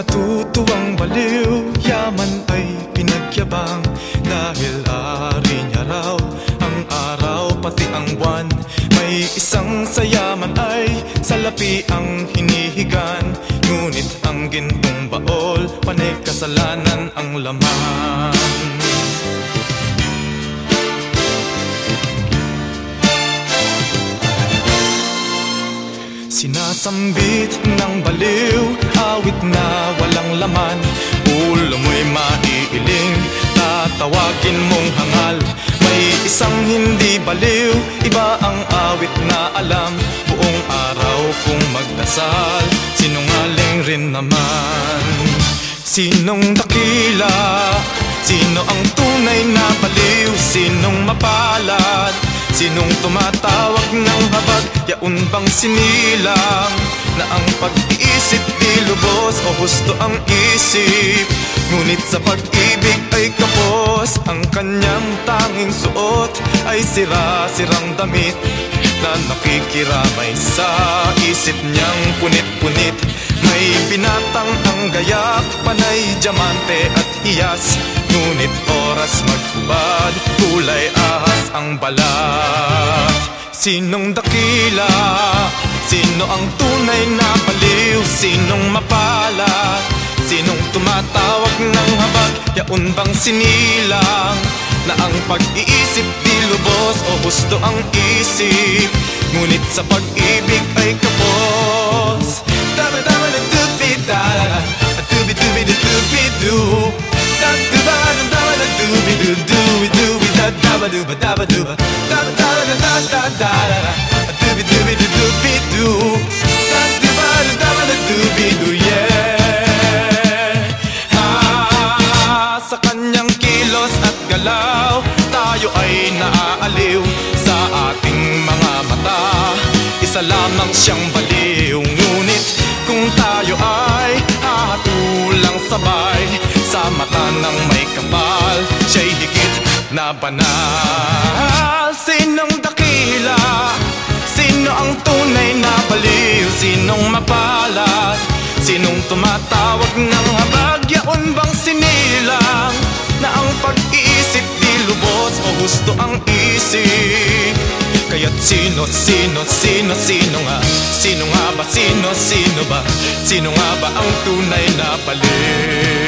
matutuwang baliw Yaman ay pinagyabang. Dahil ari niya raw Ang araw pati ang buwan. May isang sayaman ay Salapi ang hinihigan. Ngunit ang gintong baol Panay kasalanan ang laman. Sinasambit ng baliw. Awit na walang laman. Ulo mo'y maiiling Tatawagin mong hangal. May isang hindi baliw. Iba ang awit na alam. Buong araw kung magdasal. Sinungaling rin naman. Sinong dakila? Sino ang tunay na baliw? Sinong mapalad? Sinong tumatawag ng habag? Yaon bang sinilang? Na ang pag-iisip di lubos o gusto ang isip Ngunit sa pag-ibig ay kapos Ang kanyang tanging suot ay sira-sirang damit Na nakikiramay sa isip niyang punit-punit May binatang ang gayak, panay diamante at hiyas Ngunit oras maghubad, ahas ang balat Sinong dakila? Sino ang tunay na baliw? Sinong mapalad? Sinong tumatawag ng habag? Yaon bang sinilang? Na ang pag-iisip di lubos o gusto ang isip Ngunit sa pag-ibig ay kapos Dama-dama na dubi-da Dubi-dubi-dubi-du Isa lamang siyang baliw Ngunit kung tayo ay hahatulang sabay Sa mata ng may kapal Siya'y higit na banal Sinong dakila? Sino ang tunay na baliw? Sinong mapalad? Sinong tumatawag ng habag? Yaon bang sinilang? Na ang pag-iisip di lubos o gusto ang isip Kaya't sino, sino, sino, sino nga? Sino nga ba, sino, sino ba? Sino nga ba ang tunay na baliw?